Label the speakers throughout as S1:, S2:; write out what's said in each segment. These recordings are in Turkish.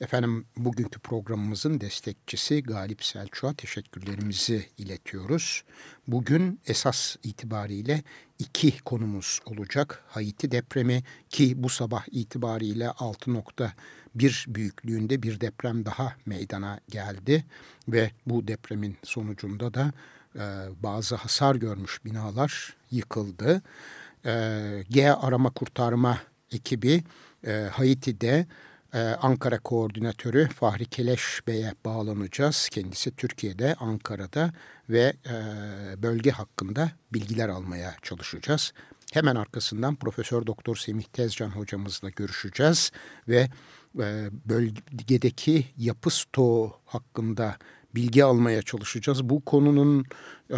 S1: Efendim bugünkü programımızın destekçisi Galip Selçuk'a teşekkürlerimizi iletiyoruz. Bugün esas itibariyle iki konumuz olacak. Haiti depremi ki bu sabah itibariyle 6.1 büyüklüğünde bir deprem daha meydana geldi. Ve bu depremin sonucunda da e, bazı hasar görmüş binalar yıkıldı. E, G arama kurtarma ekibi e, Haiti'de ee, Ankara Koordinatörü Fahri Keleş Bey'e bağlanacağız. Kendisi Türkiye'de, Ankara'da ve e, bölge hakkında bilgiler almaya çalışacağız. Hemen arkasından Profesör Doktor Semih Tezcan hocamızla görüşeceğiz ve e, bölgedeki yapı stoğu hakkında bilgi almaya çalışacağız. Bu konunun e,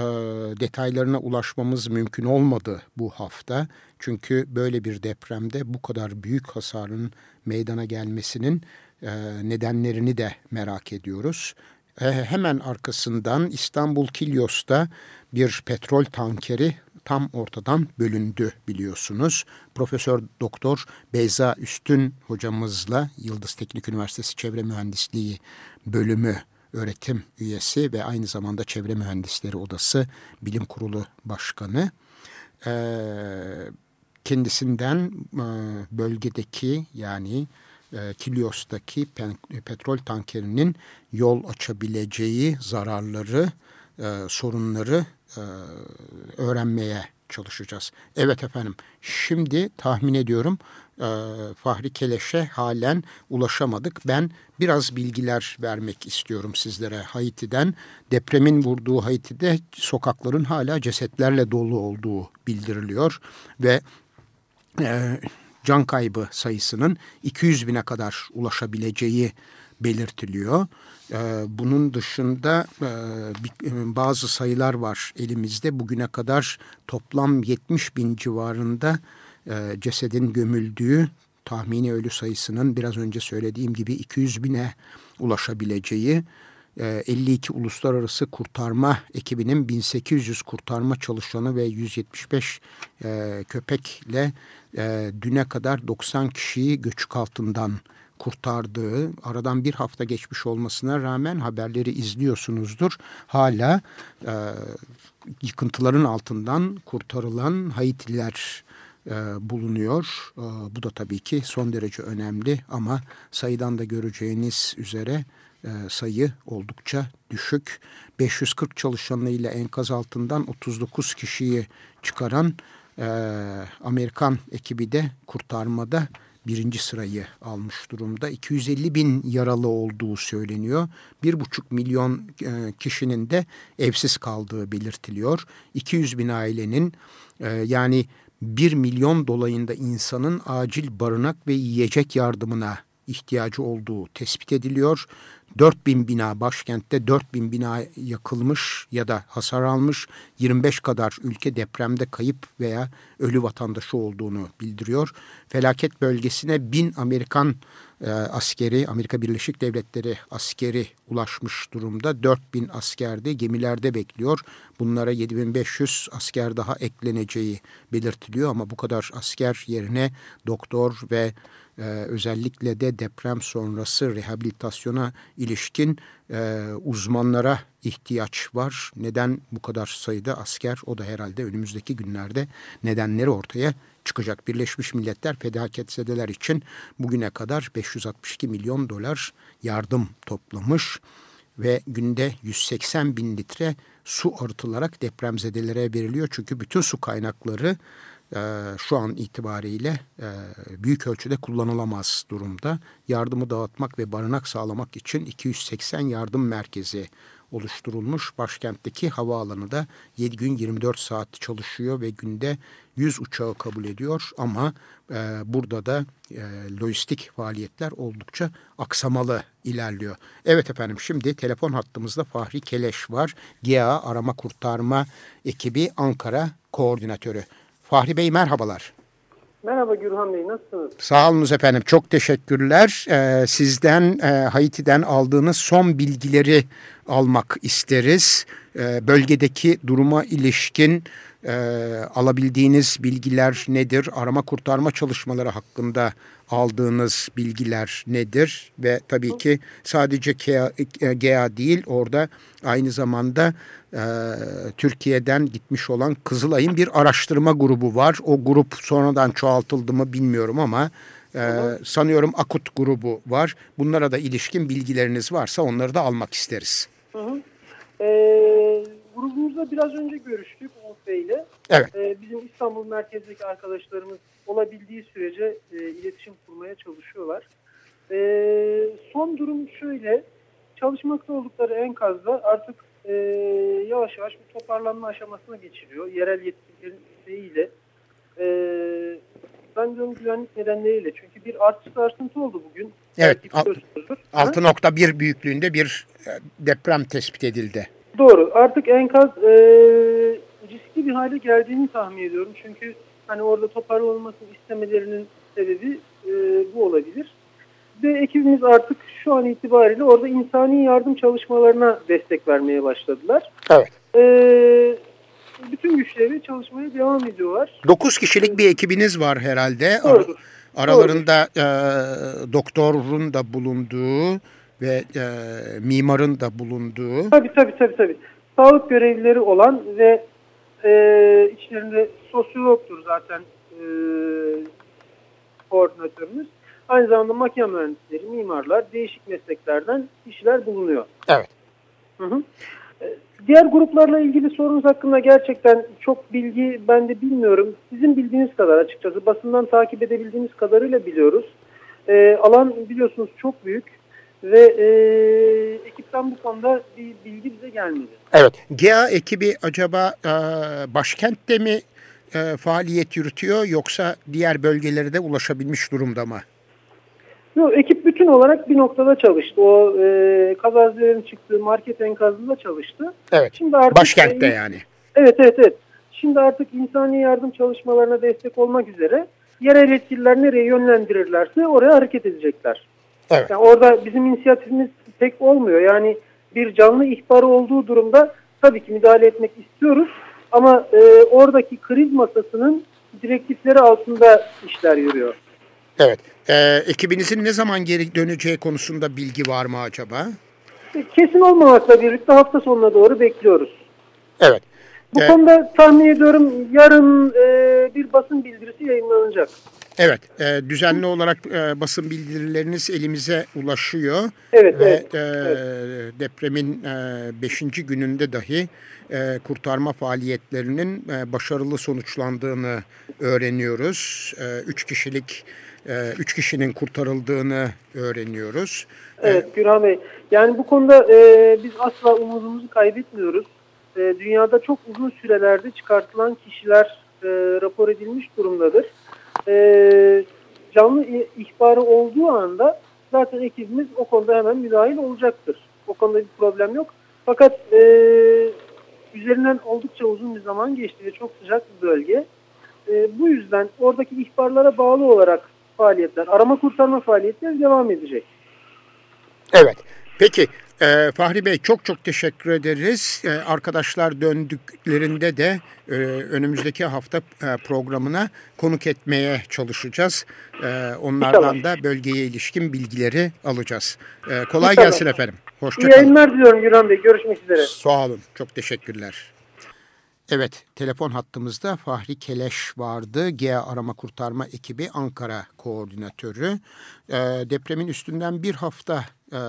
S1: detaylarına ulaşmamız mümkün olmadı bu hafta. Çünkü böyle bir depremde bu kadar büyük hasarın meydana gelmesinin e, nedenlerini de merak ediyoruz. E, hemen arkasından İstanbul Kilyos'ta bir petrol tankeri tam ortadan bölündü biliyorsunuz. Profesör Doktor Beyza Üstün hocamızla Yıldız Teknik Üniversitesi Çevre Mühendisliği bölümü öğretim üyesi ve aynı zamanda Çevre Mühendisleri Odası Bilim Kurulu Başkanı. Ee, kendisinden e, bölgedeki yani e, Kilios'taki petrol tankerinin yol açabileceği zararları, e, sorunları öğrenmeye çalışacağız. Evet efendim şimdi tahmin ediyorum e, Fahri Keleş'e halen ulaşamadık. Ben biraz bilgiler vermek istiyorum sizlere Haiti'den. Depremin vurduğu Haiti'de sokakların hala cesetlerle dolu olduğu bildiriliyor ve e, can kaybı sayısının 200 bine kadar ulaşabileceği belirtiliyor. Ee, bunun dışında e, e, bazı sayılar var elimizde. Bugüne kadar toplam 70 bin civarında e, cesedin gömüldüğü tahmini ölü sayısının biraz önce söylediğim gibi 200 bine ulaşabileceği 52 uluslararası kurtarma ekibinin 1800 kurtarma çalışanı ve 175 köpekle düne kadar 90 kişiyi göçük altından kurtardığı, aradan bir hafta geçmiş olmasına rağmen haberleri izliyorsunuzdur. Hala e, yıkıntıların altından kurtarılan Haitililer e, bulunuyor. E, bu da tabii ki son derece önemli ama sayıdan da göreceğiniz üzere e, sayı oldukça düşük. 540 çalışanıyla enkaz altından 39 kişiyi çıkaran e, Amerikan ekibi de kurtarmada birinci sırayı almış durumda. 250 bin yaralı olduğu söyleniyor. Bir buçuk milyon e, kişinin de evsiz kaldığı belirtiliyor. 200 bin ailenin e, yani 1 milyon dolayında insanın acil barınak ve yiyecek yardımına ihtiyacı olduğu tespit ediliyor. 4000 bina başkentte 4000 bina yakılmış ya da hasar almış 25 kadar ülke depremde kayıp veya ölü vatandaşı olduğunu bildiriyor. Felaket bölgesine 1000 Amerikan e, askeri, Amerika Birleşik Devletleri askeri ulaşmış durumda. 4000 asker de gemilerde bekliyor. Bunlara 7500 asker daha ekleneceği belirtiliyor ama bu kadar asker yerine doktor ve e, özellikle de deprem sonrası rehabilitasyona ilişkin e, uzmanlara ihtiyaç var. Neden bu kadar sayıda asker? O da herhalde önümüzdeki günlerde nedenleri ortaya çıkacak. Birleşmiş Milletler felaketzedeler için bugüne kadar 562 milyon dolar yardım toplamış ve günde 180 bin litre su arıtılarak depremzedelere veriliyor. Çünkü bütün su kaynakları şu an itibariyle e, büyük ölçüde kullanılamaz durumda. Yardımı dağıtmak ve barınak sağlamak için 280 yardım merkezi oluşturulmuş. Başkentteki havaalanı da 7 gün 24 saat çalışıyor ve günde 100 uçağı kabul ediyor. Ama e, burada da e, lojistik faaliyetler oldukça aksamalı ilerliyor. Evet efendim şimdi telefon hattımızda Fahri Keleş var. GEA Arama Kurtarma Ekibi Ankara Koordinatörü. Fahri Bey merhabalar.
S2: Merhaba Gürhan Bey, nasılsınız?
S1: Sağ olunuz efendim, çok teşekkürler. Ee, sizden e, Haiti'den aldığınız son bilgileri almak isteriz. Ee, bölgedeki duruma ilişkin e, alabildiğiniz bilgiler nedir? Arama kurtarma çalışmaları hakkında aldığınız bilgiler nedir? Ve tabii ki sadece GEA değil, orada aynı zamanda e, Türkiye'den gitmiş olan Kızılay'ın bir araştırma grubu var. O grup sonradan çoğaltıldı mı bilmiyorum ama e, sanıyorum Akut grubu var. Bunlara da ilişkin bilgileriniz varsa onları da almak isteriz.
S2: Hı hı. Ee, grubumuzla biraz önce görüştük Umut Bey ile.
S1: Evet.
S2: Ee, bizim İstanbul merkezdeki arkadaşlarımız olabildiği sürece e, iletişim kurmaya çalışıyorlar. Ee, son durum şöyle. Çalışmakta oldukları enkazda artık e, yavaş yavaş bir toparlanma aşamasına geçiriyor. Yerel yetkililerin isteğiyle. E, ben diyorum güvenlik nedenleriyle. Çünkü bir artı sarsıntı oldu bugün.
S1: Evet. 6.1 büyüklüğünde bir e, deprem tespit edildi.
S2: Doğru. Artık enkaz e, riskli bir hale geldiğini tahmin ediyorum. Çünkü hani orada toparlanmasını istemelerinin sebebi e, bu olabilir. Ve ekibimiz artık şu an itibariyle orada insani yardım çalışmalarına destek vermeye başladılar.
S1: Evet.
S2: Ee, bütün güçleri çalışmaya devam ediyorlar.
S1: 9 kişilik bir ekibiniz var herhalde.
S2: Doğrudur.
S1: Aralarında e, doktorun da bulunduğu ve e, mimarın da bulunduğu.
S2: Tabii tabii tabii. tabii. Sağlık görevlileri olan ve e, içlerinde sosyologtur zaten e, koordinatörümüz. Aynı zamanda makine mühendisleri, mimarlar, değişik mesleklerden kişiler bulunuyor.
S1: Evet.
S2: Hı hı. E, diğer gruplarla ilgili sorunuz hakkında gerçekten çok bilgi ben de bilmiyorum. Sizin bildiğiniz kadar açıkçası basından takip edebildiğimiz kadarıyla biliyoruz. E, alan biliyorsunuz çok büyük ve e, ekipten bu konuda bir bilgi bize gelmedi.
S1: Evet. GEA ekibi acaba e, başkentte mi e, faaliyet yürütüyor yoksa diğer bölgelere de ulaşabilmiş durumda mı?
S2: Yok, ekip bütün olarak bir noktada çalıştı. O e, kazazelerin çıktığı market enkazında çalıştı.
S1: Evet. Şimdi artık, Başkentte e, yani.
S2: Evet evet evet. Şimdi artık insani yardım çalışmalarına destek olmak üzere yerel yetkililer nereye yönlendirirlerse oraya hareket edecekler.
S1: Evet.
S2: Yani orada bizim inisiyatifimiz pek olmuyor. Yani bir canlı ihbarı olduğu durumda tabii ki müdahale etmek istiyoruz. Ama e, oradaki kriz masasının direktifleri altında işler yürüyor.
S1: Evet. Ee, ekibinizin ne zaman geri döneceği konusunda bilgi var mı acaba?
S2: Kesin olmamakla birlikte hafta sonuna doğru bekliyoruz.
S1: Evet.
S2: Bu ee, konuda tahmin ediyorum yarın e, bir basın bildirisi yayınlanacak.
S1: Evet, e, düzenli olarak e, basın bildirileriniz elimize ulaşıyor.
S2: Evet,
S1: Ve
S2: evet,
S1: e,
S2: evet.
S1: depremin 5. E, gününde dahi e, kurtarma faaliyetlerinin e, başarılı sonuçlandığını öğreniyoruz. E, üç kişilik e, üç kişinin kurtarıldığını öğreniyoruz.
S2: E, evet Gürhan Bey. Yani bu konuda e, biz asla umudumuzu kaybetmiyoruz. E, dünyada çok uzun sürelerde çıkartılan kişiler e, rapor edilmiş durumdadır. E, canlı ihbarı olduğu anda zaten ekibimiz o konuda hemen müdahil olacaktır. O konuda bir problem yok. Fakat e, üzerinden oldukça uzun bir zaman geçti ve çok sıcak bir bölge. E, bu yüzden oradaki ihbarlara bağlı olarak faaliyetler, arama kurtarma faaliyetleri devam edecek.
S1: Evet. Peki e, Fahri Bey çok çok teşekkür ederiz. E, arkadaşlar döndüklerinde de e, önümüzdeki hafta e, programına konuk etmeye çalışacağız. E, onlardan İnşallah. da bölgeye ilişkin bilgileri alacağız. E, kolay İnşallah. gelsin efendim.
S2: Hoşçakalın. İyi yayınlar diliyorum Güran Bey. Görüşmek üzere.
S1: Sağ olun. Çok teşekkürler. Evet, telefon hattımızda Fahri Keleş vardı. GEA Arama Kurtarma Ekibi Ankara Koordinatörü. E, depremin üstünden bir hafta e,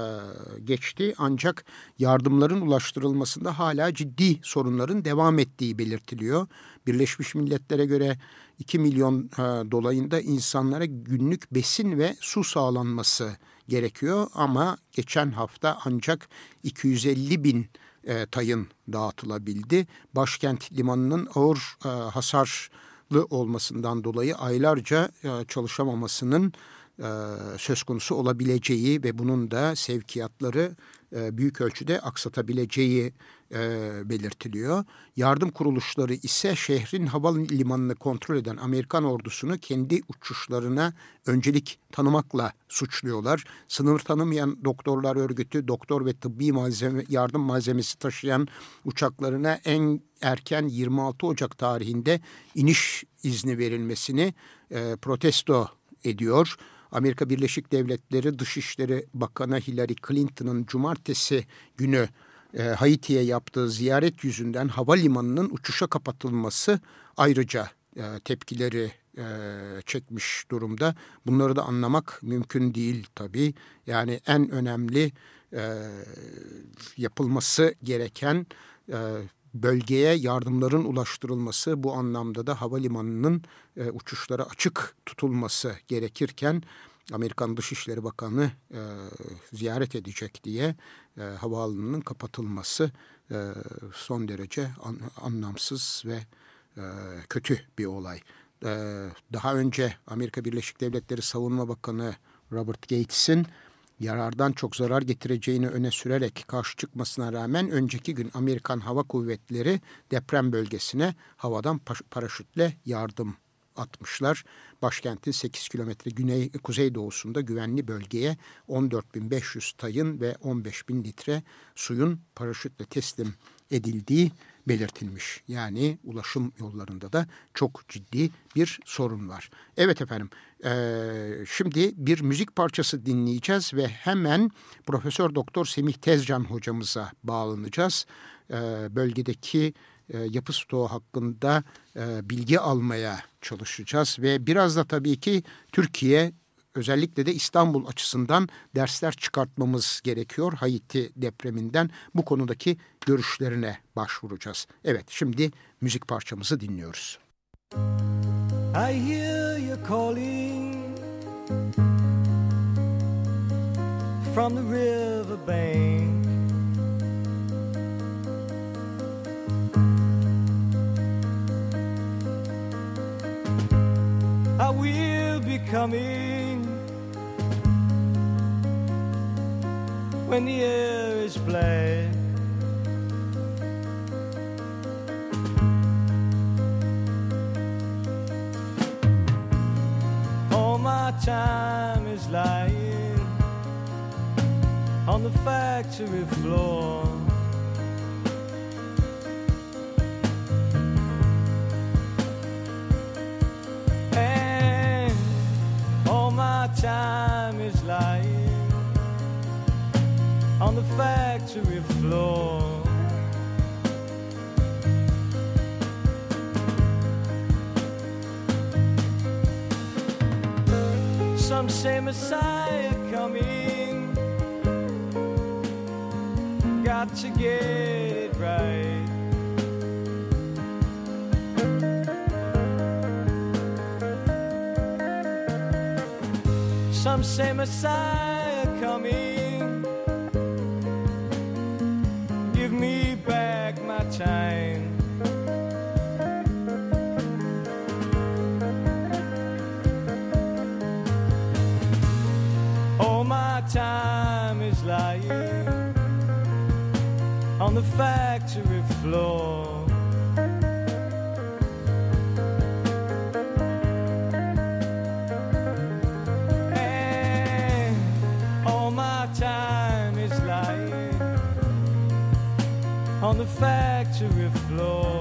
S1: geçti ancak yardımların ulaştırılmasında hala ciddi sorunların devam ettiği belirtiliyor. Birleşmiş Milletler'e göre 2 milyon e, dolayında insanlara günlük besin ve su sağlanması gerekiyor ama geçen hafta ancak 250 bin e, tayın dağıtılabildi. Başkent limanının ağır e, hasarlı olmasından dolayı aylarca e, çalışamamasının e, söz konusu olabileceği ve bunun da sevkiyatları e, büyük ölçüde aksatabileceği e, belirtiliyor. Yardım kuruluşları ise şehrin havalimanını kontrol eden Amerikan ordusunu kendi uçuşlarına öncelik tanımakla suçluyorlar. Sınır tanımayan doktorlar örgütü doktor ve tıbbi malzeme, yardım malzemesi taşıyan uçaklarına en erken 26 Ocak tarihinde iniş izni verilmesini protesto ediyor. Amerika Birleşik Devletleri Dışişleri Bakanı Hillary Clinton'ın cumartesi günü e, Haiti'ye yaptığı ziyaret yüzünden havalimanının uçuşa kapatılması ayrıca e, tepkileri e, çekmiş durumda. Bunları da anlamak mümkün değil tabii. Yani en önemli e, yapılması gereken e, bölgeye yardımların ulaştırılması bu anlamda da havalimanının e, uçuşlara açık tutulması gerekirken Amerikan Dışişleri Bakanı e, ziyaret edecek diye e, havaalanının kapatılması e, son derece an, anlamsız ve e, kötü bir olay. E, daha önce Amerika Birleşik Devletleri Savunma Bakanı Robert Gates'in yarardan çok zarar getireceğini öne sürerek karşı çıkmasına rağmen önceki gün Amerikan Hava Kuvvetleri deprem bölgesine havadan paraşütle yardım atmışlar. Başkentin 8 kilometre güney kuzey doğusunda güvenli bölgeye 14.500 tayın ve 15.000 litre suyun paraşütle teslim edildiği belirtilmiş. Yani ulaşım yollarında da çok ciddi bir sorun var. Evet efendim e, şimdi bir müzik parçası dinleyeceğiz ve hemen Profesör Doktor Semih Tezcan hocamıza bağlanacağız. E, bölgedeki e, yapı stoğu hakkında e, bilgi almaya çalışacağız ve biraz da tabii ki Türkiye özellikle de İstanbul açısından dersler çıkartmamız gerekiyor. Haiti depreminden bu konudaki görüşlerine başvuracağız. Evet şimdi müzik parçamızı dinliyoruz. I hear you calling from the river bank I will be coming when the air is black. All my time is lying on the factory floor. And all my time is lying on the factory floor. Some say Messiah coming, got to get it right. Some say Messiah back my time. Is lying on the factory floor. All my time is lying on the factory floor. on the factory floor.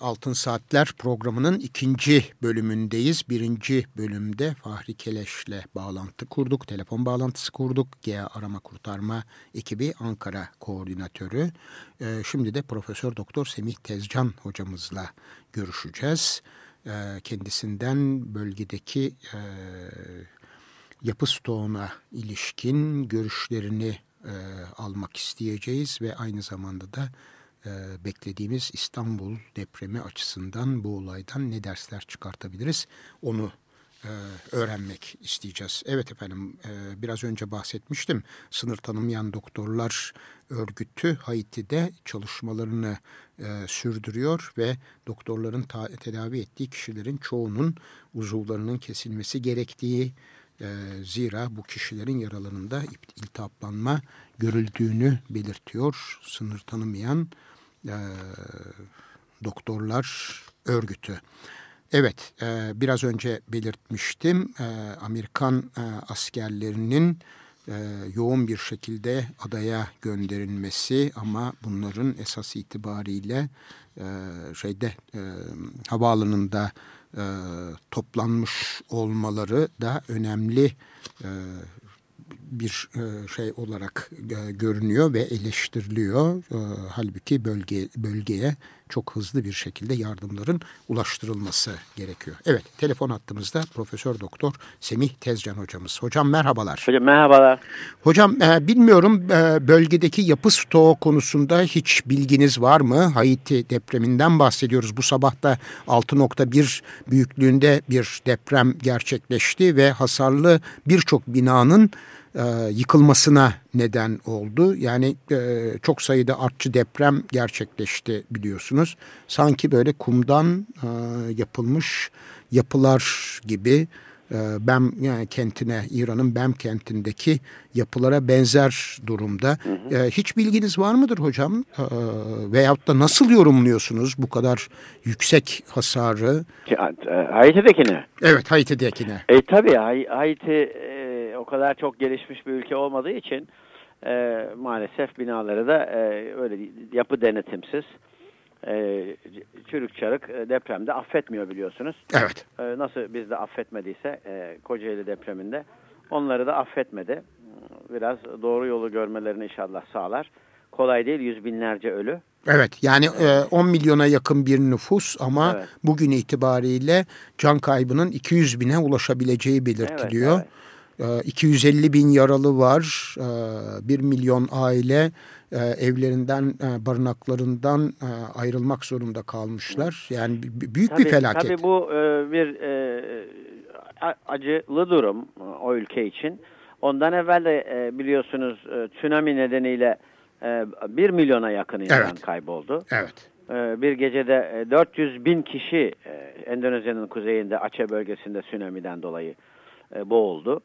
S1: Altın Saatler programının ikinci bölümündeyiz. Birinci bölümde Fahri Keleş'le bağlantı kurduk, telefon bağlantısı kurduk. GEA Arama Kurtarma ekibi Ankara koordinatörü. Ee, şimdi de Profesör Doktor Semih Tezcan hocamızla görüşeceğiz. Ee, kendisinden bölgedeki e, yapı stoğuna ilişkin görüşlerini e, almak isteyeceğiz ve aynı zamanda da e, beklediğimiz İstanbul depremi açısından bu olaydan ne dersler çıkartabiliriz? Onu e, öğrenmek isteyeceğiz. Evet efendim e, biraz önce bahsetmiştim. Sınır tanımayan doktorlar örgütü Haiti'de çalışmalarını sürdürüyor ve doktorların tedavi ettiği kişilerin çoğunun uzuvlarının kesilmesi gerektiği zira bu kişilerin yaralarında iltihaplanma görüldüğünü belirtiyor. Sınır tanımayan e, doktorlar örgütü. Evet, e, biraz önce belirtmiştim. E, Amerikan e, askerlerinin yoğun bir şekilde adaya gönderilmesi ama bunların esas itibariyle şeyde e, havaalanında toplanmış olmaları da önemli e, bir e, şey olarak e, görünüyor ve eleştiriliyor. E, halbuki bölge bölgeye çok hızlı bir şekilde yardımların ulaştırılması gerekiyor. Evet, telefon hattımızda Profesör Doktor Semih Tezcan hocamız. Hocam merhabalar.
S3: Hocam merhabalar.
S1: Hocam bilmiyorum bölgedeki yapı stoğu konusunda hiç bilginiz var mı? Haiti depreminden bahsediyoruz. Bu sabah da 6.1 büyüklüğünde bir deprem gerçekleşti ve hasarlı birçok binanın e, yıkılmasına neden oldu. Yani e, çok sayıda artçı deprem gerçekleşti biliyorsunuz. Sanki böyle kumdan e, yapılmış yapılar gibi e, Bem yani kentine İran'ın Bem kentindeki yapılara benzer durumda. Hı hı. E, hiç bilginiz var mıdır hocam? E, veyahut da nasıl yorumluyorsunuz bu kadar yüksek hasarı?
S3: Haiti'dekine.
S1: Evet Haiti'dekine.
S3: E, tabii Haiti e, kadar çok gelişmiş bir ülke olmadığı için e, maalesef binaları da e, öyle yapı denetimsiz e, çürük çarık e, depremde affetmiyor biliyorsunuz.
S1: Evet.
S3: E, nasıl bizde affetmediyse e, Kocaeli depreminde onları da affetmedi. Biraz doğru yolu görmelerini inşallah sağlar. Kolay değil yüz binlerce ölü.
S1: Evet yani e, 10 milyona yakın bir nüfus ama evet. bugün itibariyle can kaybının 200 bine ulaşabileceği belirtiliyor. Evet, evet. 250 ee, bin yaralı var, 1 ee, milyon aile e, evlerinden, e, barınaklarından e, ayrılmak zorunda kalmışlar. Yani büyük tabii, bir felaket.
S3: Tabii bu bir acılı durum o ülke için. Ondan evvel de biliyorsunuz tsunami nedeniyle 1 milyona yakın insan evet. kayboldu.
S1: Evet.
S3: Bir gecede 400 bin kişi Endonezya'nın kuzeyinde Aceh bölgesinde tsunami'den dolayı boğuldu.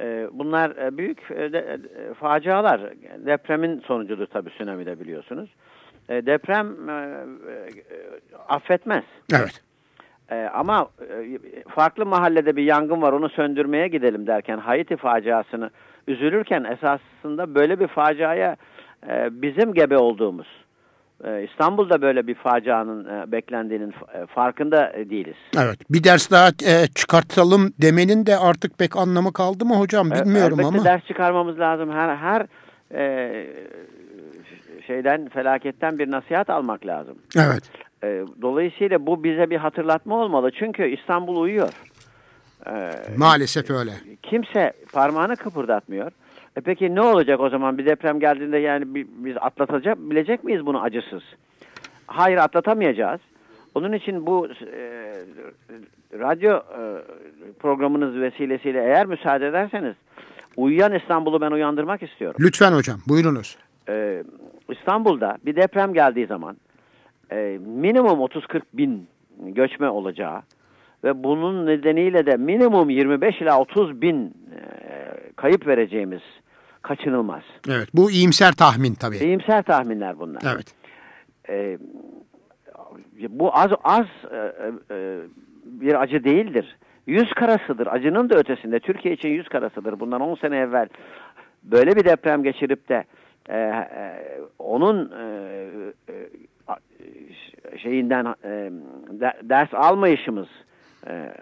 S3: Ee, bunlar e, büyük e, de, e, facialar. Depremin sonucudur tabii tsunami'de biliyorsunuz. Deprem affetmez.
S1: Evet.
S3: Ama farklı mahallede bir yangın var onu söndürmeye gidelim derken Haiti faciasını üzülürken esasında böyle bir faciaya bizim gebe olduğumuz İstanbul'da böyle bir facianın e, beklendiğinin e, farkında e, değiliz.
S1: Evet. Bir ders daha çıkartalım demenin de artık pek anlamı kaldı mı hocam bilmiyorum
S3: Elbette
S1: ama.
S3: ders çıkarmamız lazım. Her her şeyden felaketten bir nasihat almak lazım.
S1: Evet.
S3: dolayısıyla bu bize bir hatırlatma olmalı. Çünkü İstanbul uyuyor.
S1: Maalesef öyle.
S3: Kimse parmağını kıpırdatmıyor. E peki ne olacak o zaman bir deprem geldiğinde yani biz atlatacak bilecek miyiz bunu acısız? Hayır atlatamayacağız. Onun için bu e, radyo e, programınız vesilesiyle eğer müsaade ederseniz uyuyan İstanbul'u ben uyandırmak istiyorum.
S1: Lütfen hocam buyurunuz.
S3: E, İstanbul'da bir deprem geldiği zaman e, minimum 30-40 bin göçme olacağı ve bunun nedeniyle de minimum 25 ila 30 bin e, kayıp vereceğimiz kaçınılmaz.
S1: Evet bu iyimser tahmin tabii.
S3: İyimser tahminler bunlar.
S1: Evet.
S3: Ee, bu az az e, e, bir acı değildir. Yüz karasıdır. Acının da ötesinde. Türkiye için yüz karasıdır. Bundan 10 sene evvel böyle bir deprem geçirip de e, e, onun e, e, şeyinden e, ders almayışımız e,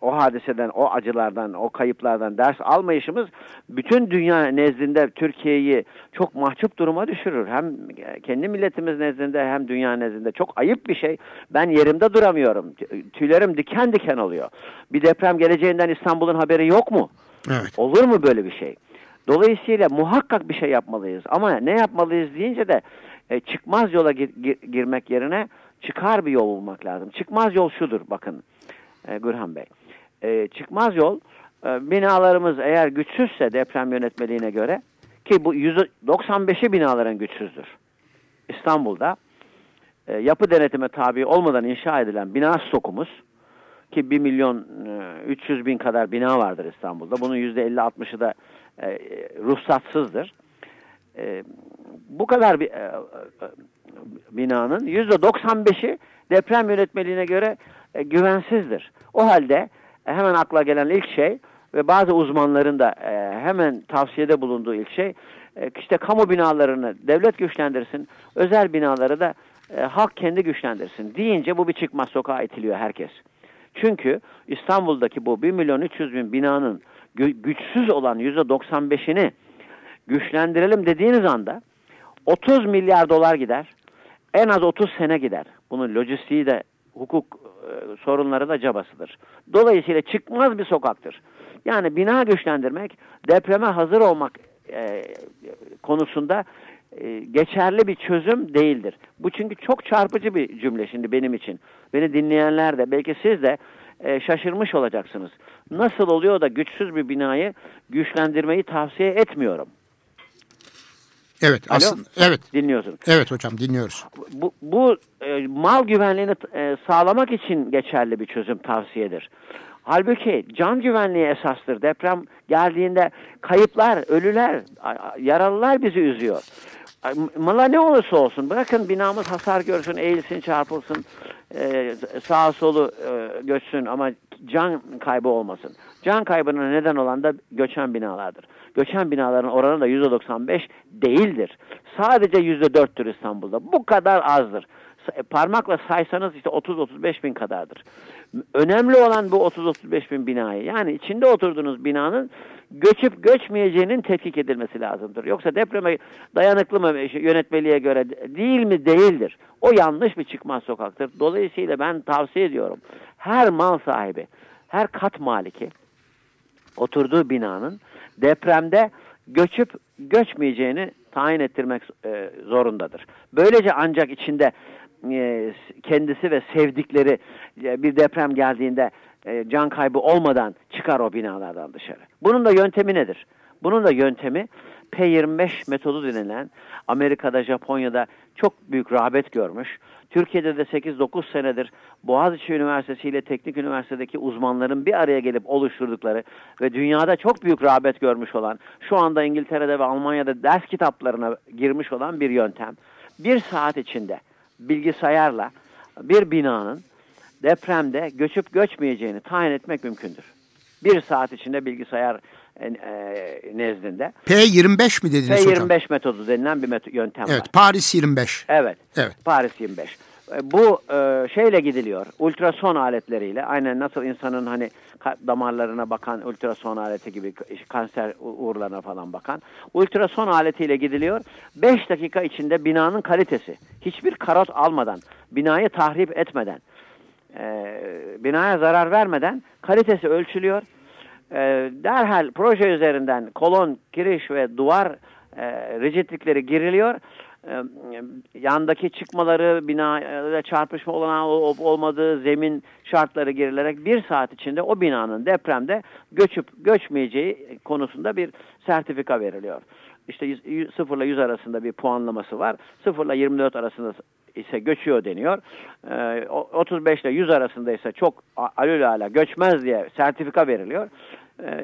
S3: o hadiseden, o acılardan, o kayıplardan ders almayışımız bütün dünya nezdinde Türkiye'yi çok mahcup duruma düşürür. Hem kendi milletimiz nezdinde hem dünya nezdinde çok ayıp bir şey. Ben yerimde duramıyorum. Tüylerim diken diken oluyor. Bir deprem geleceğinden İstanbul'un haberi yok mu?
S1: Evet.
S3: Olur mu böyle bir şey? Dolayısıyla muhakkak bir şey yapmalıyız. Ama ne yapmalıyız deyince de e, çıkmaz yola gir, gir, girmek yerine çıkar bir yol bulmak lazım. Çıkmaz yol şudur bakın e, Gürhan Bey. E, çıkmaz yol e, binalarımız eğer güçsüzse deprem yönetmeliğine göre ki bu %95'i binaların güçsüzdür. İstanbul'da e, yapı denetime tabi olmadan inşa edilen bina stokumuz ki 1 milyon e, 300 bin kadar bina vardır İstanbul'da. Bunun %50-60'ı da e, ruhsatsızdır. E, bu kadar bir e, e, binanın %95'i deprem yönetmeliğine göre e, güvensizdir. O halde hemen akla gelen ilk şey ve bazı uzmanların da e, hemen tavsiyede bulunduğu ilk şey e, işte kamu binalarını devlet güçlendirsin, özel binaları da e, halk kendi güçlendirsin deyince bu bir çıkmaz sokağa itiliyor herkes. Çünkü İstanbul'daki bu 1 milyon 300 bin binanın güçsüz olan %95'ini güçlendirelim dediğiniz anda 30 milyar dolar gider. En az 30 sene gider. Bunun lojistiği de hukuk e, sorunları da cabasıdır. Dolayısıyla çıkmaz bir sokaktır. Yani bina güçlendirmek, depreme hazır olmak e, konusunda e, geçerli bir çözüm değildir. Bu çünkü çok çarpıcı bir cümle şimdi benim için. Beni dinleyenler de belki siz de e, şaşırmış olacaksınız. Nasıl oluyor da güçsüz bir binayı güçlendirmeyi tavsiye etmiyorum.
S1: Evet Alo? aslında evet.
S3: Dinliyorsun.
S1: Evet hocam dinliyoruz.
S3: Bu, bu e, mal güvenliğini e, sağlamak için geçerli bir çözüm tavsiyedir. Halbuki can güvenliği esastır. Deprem geldiğinde kayıplar, ölüler, yaralılar bizi üzüyor. Mala ne olursa olsun bırakın binamız hasar görsün, eğilsin, çarpılsın, e, sağa solu e, göçsün ama can kaybı olmasın. Can kaybına neden olan da göçen binalardır. Göçen binaların oranı da %95 değildir. Sadece %4'tür İstanbul'da. Bu kadar azdır. Parmakla saysanız işte 30-35 bin kadardır. Önemli olan bu 30-35 bin binayı yani içinde oturduğunuz binanın göçüp göçmeyeceğinin tetkik edilmesi lazımdır. Yoksa depreme dayanıklı mı yönetmeliğe göre değil mi değildir. O yanlış bir çıkmaz sokaktır. Dolayısıyla ben tavsiye ediyorum. Her mal sahibi, her kat maliki oturduğu binanın depremde göçüp göçmeyeceğini tayin ettirmek e, zorundadır. Böylece ancak içinde e, kendisi ve sevdikleri e, bir deprem geldiğinde e, can kaybı olmadan çıkar o binalardan dışarı. Bunun da yöntemi nedir? Bunun da yöntemi P25 metodu denilen Amerika'da, Japonya'da çok büyük rağbet görmüş. Türkiye'de de 8-9 senedir Boğaziçi Üniversitesi ile Teknik Üniversitedeki uzmanların bir araya gelip oluşturdukları ve dünyada çok büyük rağbet görmüş olan, şu anda İngiltere'de ve Almanya'da ders kitaplarına girmiş olan bir yöntem. Bir saat içinde bilgisayarla bir binanın depremde göçüp göçmeyeceğini tayin etmek mümkündür. Bir saat içinde bilgisayar nezdinde.
S1: P25 mi dediniz
S3: P25
S1: hocam?
S3: P25 metodu denilen bir met yöntem
S1: evet,
S3: var.
S1: Paris 25.
S3: Evet, evet. Paris 25. E, bu e, şeyle gidiliyor. Ultrason aletleriyle. Aynen nasıl insanın hani damarlarına bakan ultrason aleti gibi kanser uğurlarına falan bakan. Ultrason aletiyle gidiliyor. 5 dakika içinde binanın kalitesi. Hiçbir karot almadan, binayı tahrip etmeden, e, binaya zarar vermeden kalitesi ölçülüyor. E, derhal proje üzerinden kolon, kiriş ve duvar e, rigidlikleri giriliyor yandaki çıkmaları, binaya çarpışma olanağı olup olmadığı zemin şartları girilerek bir saat içinde o binanın depremde göçüp göçmeyeceği konusunda bir sertifika veriliyor. İşte 0 ile 100 arasında bir puanlaması var. 0 ile 24 arasında ise göçüyor deniyor. 35 ile 100 arasında ise çok alülala göçmez diye sertifika veriliyor.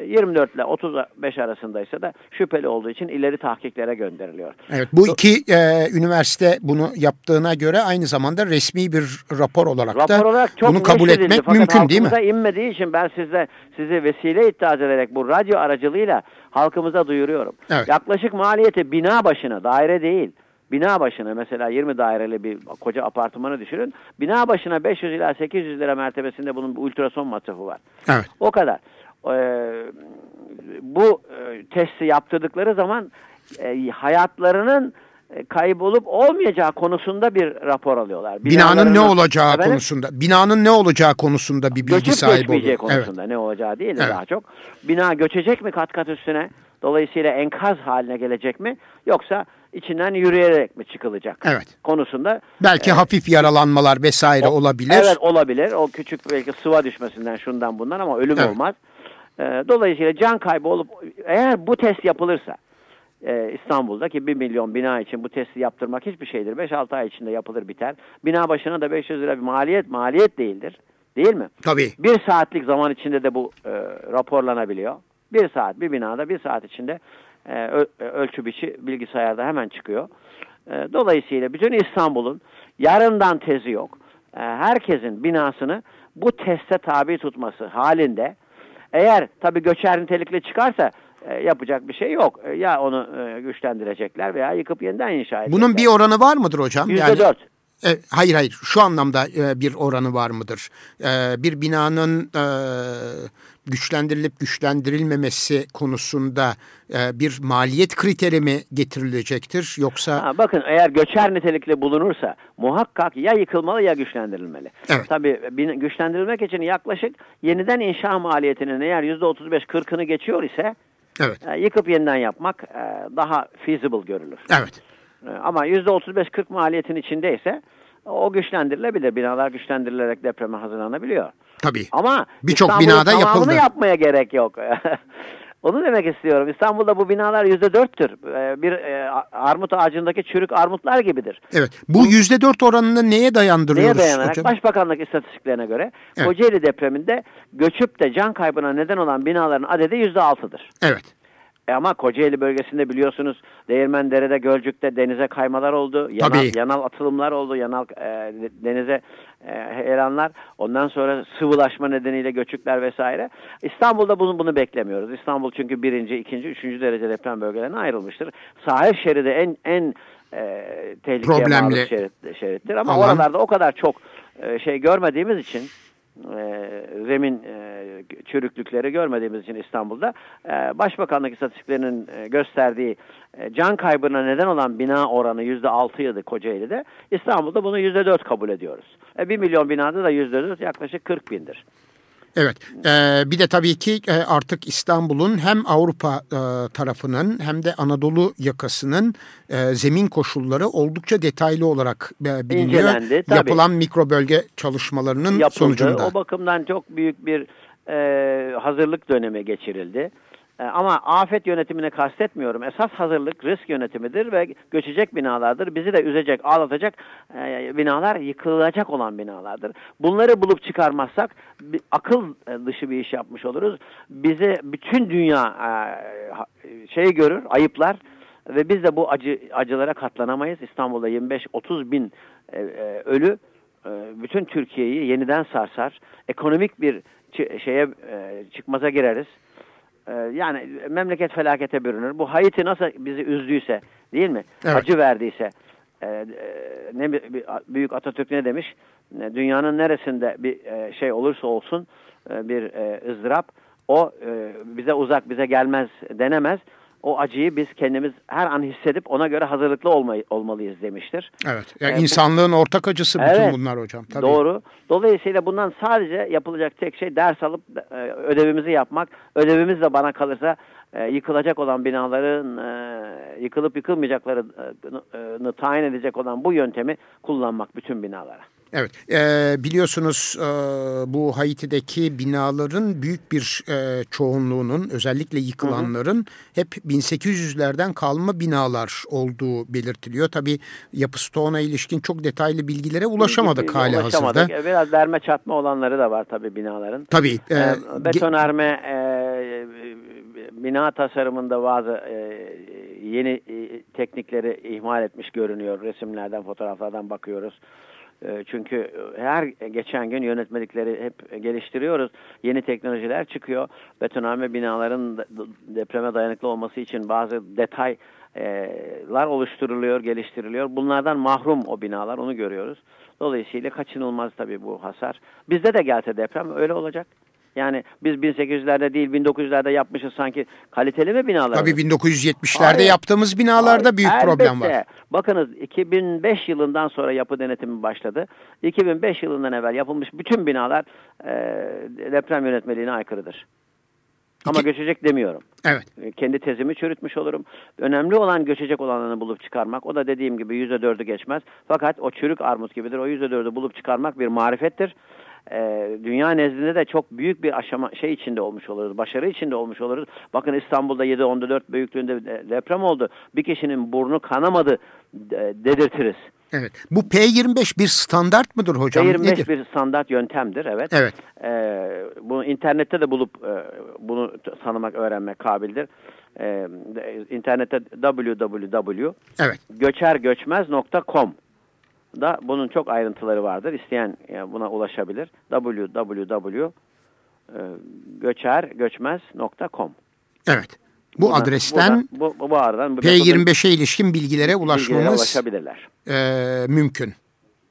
S3: 24 ile 35 arasındaysa da şüpheli olduğu için ileri tahkiklere gönderiliyor.
S1: Evet bu iki e, üniversite bunu yaptığına göre aynı zamanda resmi bir rapor olarak
S3: rapor
S1: da
S3: olarak çok
S1: bunu kabul etmek
S3: Fakat
S1: mümkün değil mi?
S3: İnmediği için ben size sizi vesile iddiaz ederek bu radyo aracılığıyla halkımıza duyuruyorum. Evet. Yaklaşık maliyeti bina başına daire değil bina başına mesela 20 daireli bir koca apartmanı düşünün. Bina başına 500 ila 800 lira mertebesinde bunun bir ultrason masrafı var.
S1: Evet.
S3: O kadar. Ee, bu e, testi yaptırdıkları zaman e, hayatlarının e, kaybolup olmayacağı konusunda bir rapor alıyorlar.
S1: Binanın ne olacağı
S3: Efendim?
S1: konusunda, binanın ne olacağı konusunda bir bilgi
S3: göçüp
S1: sahibi oluyor. Evet.
S3: konusunda ne olacağı değil de
S1: Evet.
S3: daha çok. Bina göçecek mi kat kat üstüne? Dolayısıyla enkaz haline gelecek mi? Yoksa içinden yürüyerek mi çıkılacak?
S1: Evet.
S3: Konusunda
S1: Belki hafif yaralanmalar vesaire
S3: o-
S1: olabilir.
S3: Evet olabilir. O küçük belki sıva düşmesinden şundan bundan ama ölüm
S1: Evet.
S3: olmaz. Ee, dolayısıyla can kaybı olup eğer bu test yapılırsa e, İstanbul'daki 1 milyon bina için bu testi yaptırmak hiçbir şeydir. 5-6 ay içinde yapılır biter. Bina başına da 500 lira bir maliyet maliyet değildir. Değil mi?
S1: Tabii.
S3: Bir saatlik zaman içinde de bu e, raporlanabiliyor. Bir saat bir binada bir saat içinde e, ö- ölçü biçi bilgisayarda hemen çıkıyor. E, dolayısıyla bütün İstanbul'un yarından tezi yok. E, herkesin binasını bu teste tabi tutması halinde eğer tabii göçer nitelikli çıkarsa e, yapacak bir şey yok. E, ya onu e, güçlendirecekler veya yıkıp yeniden inşa edecekler.
S1: Bunun bir oranı var mıdır hocam?
S3: Yüzde dört.
S1: E, hayır hayır şu anlamda e, bir oranı var mıdır? E, bir binanın e, güçlendirilip güçlendirilmemesi konusunda e, bir maliyet kriteri mi getirilecektir yoksa
S3: Ha, bakın eğer göçer nitelikli bulunursa muhakkak ya yıkılmalı ya güçlendirilmeli.
S1: Evet.
S3: Tabii bin- güçlendirilmek için yaklaşık yeniden inşa maliyetinin eğer %35-40'ını geçiyor ise
S1: evet
S3: e, yıkıp yeniden yapmak e, daha feasible görülür.
S1: evet
S3: E, ama %35-40 maliyetin içindeyse o güçlendirilebilir. Binalar güçlendirilerek depreme hazırlanabiliyor.
S1: Tabii
S3: Ama
S1: Birçok binada yapıldı.
S3: yapmaya gerek yok. Onu demek istiyorum. İstanbul'da bu binalar yüzde dörttür. Ee, Bir e, armut ağacındaki çürük armutlar gibidir.
S1: evet bu yüzde dört oranını neye
S3: Neye
S1: dayandırıyoruz
S3: dayanarak?
S1: hocam?
S3: Başbakanlık istatistiklerine göre
S1: Evet.
S3: Kocaeli depreminde göçüp de can kaybına neden olan binaların adedi yüzde altıdır.
S1: Evet
S3: E ama Kocaeli bölgesinde biliyorsunuz Değirmendere'de, Gölcük'te denize kaymalar oldu. Yanal,
S1: Tabii.
S3: yanal atılımlar oldu. Yanal e, denize heyelanlar. Ondan sonra sıvılaşma nedeniyle göçükler vesaire. İstanbul'da bunu bunu beklemiyoruz. İstanbul çünkü birinci, ikinci, üçüncü derece deprem bölgelerine ayrılmıştır. Sahil şeridi en en e, tehlikeye
S1: Problemli
S3: maruz şerit, şerittir. Ama
S1: alan.
S3: oralarda o kadar çok e, şey görmediğimiz için e, zemin e, çürüklükleri görmediğimiz için İstanbul'da e, Başbakanlık istatistiklerinin gösterdiği can kaybına neden olan bina oranı yüzde altıydı Kocaeli'de. İstanbul'da bunu yüzde dört kabul ediyoruz. E, bir milyon binada da yüzde dört yaklaşık 40 bindir.
S1: Evet. Ee, bir de tabii ki e, artık İstanbul'un hem Avrupa e, tarafının hem de Anadolu yakasının e, zemin koşulları oldukça detaylı olarak e, biliniyor.
S3: İncelendi, tabii.
S1: Yapılan mikro bölge çalışmalarının
S3: Yapıldı.
S1: sonucunda.
S3: O bakımdan çok büyük bir e, hazırlık dönemi geçirildi. E, ama afet yönetimini kastetmiyorum. Esas hazırlık risk yönetimidir ve göçecek binalardır. Bizi de üzecek, ağlatacak e, binalar yıkılacak olan binalardır. Bunları bulup çıkarmazsak akıl dışı bir iş yapmış oluruz. Bizi bütün dünya şeyi görür, ayıplar ve biz de bu acı acılara katlanamayız. İstanbul'da 25-30 bin ölü bütün Türkiye'yi yeniden sarsar. Ekonomik bir şeye çıkmaza gireriz. E, Yani memleket felakete bürünür. Bu Haiti nasıl bizi üzdüyse değil mi?
S1: Evet.
S3: Acı verdiyse. e, ne büyük Atatürk ne demiş? E, Dünyanın neresinde bir e, şey olursa olsun e, bir e, ızdırap o bize uzak bize gelmez denemez. O acıyı biz kendimiz her an hissedip ona göre hazırlıklı olmayı, olmalıyız demiştir.
S1: Evet. Yani
S3: E, bu-
S1: insanlığın ortak acısı bütün
S3: Evet.
S1: bunlar hocam. Tabii.
S3: Doğru. Dolayısıyla bundan sadece yapılacak tek şey ders alıp e, ödevimizi yapmak. Ödevimiz de bana kalırsa e, yıkılacak olan binaların e, yıkılıp yıkılmayacaklarını tayin edecek olan bu yöntemi kullanmak bütün binalara.
S1: Evet. Ee, biliyorsunuz e, bu Haiti'deki binaların büyük bir e, çoğunluğunun özellikle yıkılanların hep 1800'lerden kalma binalar olduğu belirtiliyor. Tabii yapı stoğuna ilişkin çok detaylı bilgilere ulaşamadık hali hazırda.
S3: E, Biraz derme çatma olanları da var tabii binaların.
S1: Tabii. e,
S3: E, betonarme e, bina tasarımında bazı e, yeni e, teknikleri ihmal etmiş görünüyor. Resimlerden, fotoğraflardan bakıyoruz. E, çünkü her geçen gün yönetmelikleri hep geliştiriyoruz. Yeni teknolojiler çıkıyor. Betonarme binaların depreme dayanıklı olması için bazı detay lar oluşturuluyor, geliştiriliyor. Bunlardan mahrum o binalar, onu görüyoruz. Dolayısıyla kaçınılmaz tabii bu hasar. Bizde de gelse deprem öyle olacak. Yani biz 1800'lerde değil 1900'lerde yapmışız sanki kaliteli mi binalar?
S1: Tabii 1970'lerde yaptığımız binalarda Hayır, büyük elbette. problem var.
S3: Bakınız 2005 yılından sonra yapı denetimi başladı. 2005 yılından evvel yapılmış bütün binalar e, deprem yönetmeliğine aykırıdır. Ama göçecek demiyorum.
S1: Evet.
S3: E, kendi tezimi çürütmüş olurum. Önemli olan göçecek olanını bulup çıkarmak. O da dediğim gibi yüzde dördü geçmez. Fakat o çürük armut gibidir. O yüzde dördü bulup çıkarmak bir marifettir. Ee, dünya nezdinde de çok büyük bir aşama şey içinde olmuş oluruz. Başarı içinde olmuş oluruz. Bakın İstanbul'da 7.14 büyüklüğünde deprem oldu. Bir kişinin burnu kanamadı dedirtiriz.
S1: Evet. Bu P25 bir standart mıdır hocam?
S3: P25 Nedir? bir standart yöntemdir. Evet.
S1: Evet.
S3: Ee, bunu internette de bulup e, bunu tanımak, öğrenmek kabildir. Ee, internette www
S1: evet.
S3: göçergöçmez.com da bunun çok ayrıntıları vardır. İsteyen yani buna ulaşabilir. www e, göçergöçmez.com
S1: Evet. Bu Buradan, adresten
S3: buradan, bu, bu aradan,
S1: bu P25'e ilişkin bilgilere ulaşmamız bilgilere
S3: ulaşabilirler.
S1: E, mümkün.